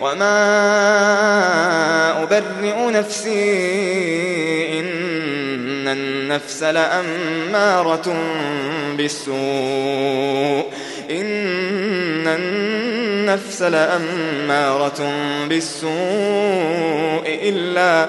وما أبرئ نفسي إن النفس لأمارة بالسوء إن النفس لأمارة بالسوء إلا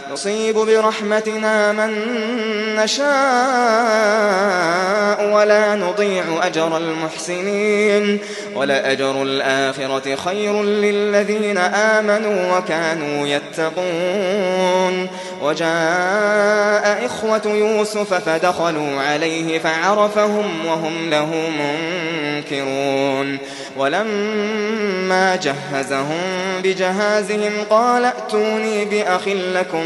نصيب برحمتنا من نشاء ولا نضيع أجر المحسنين ولأجر الآخرة خير للذين آمنوا وكانوا يتقون وجاء إخوة يوسف فدخلوا عليه فعرفهم وهم له منكرون ولما جهزهم بجهازهم قال ائتوني بأخ لكم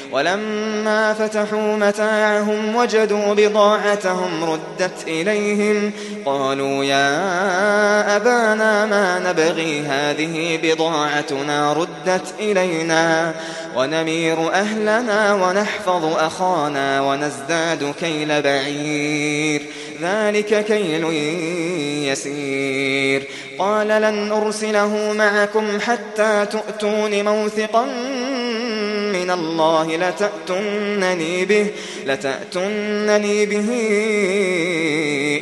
ولما فتحوا متاعهم وجدوا بضاعتهم ردت إليهم قالوا يا أبانا ما نبغي هذه بضاعتنا ردت إلينا ونمير أهلنا ونحفظ أخانا ونزداد كيل بعير. ذلك كيل يسير. قال لن أرسله معكم حتى تؤتون موثقا من الله لتأتنني به لتأتنني به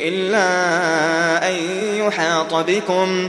إلا أن يحاط بكم.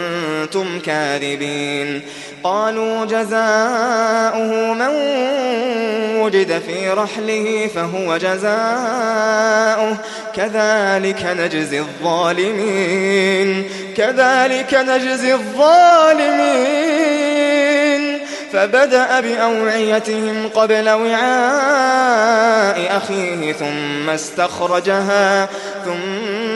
كنتم كاذبين. قالوا جزاؤه من وجد في رحله فهو جزاؤه. كذلك نجزي الظالمين. كذلك نجزي الظالمين. فبدأ بأوعيتهم قبل وعاء أخيه ثم استخرجها ثم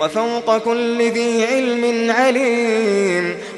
وفوق كل ذي علم عليم.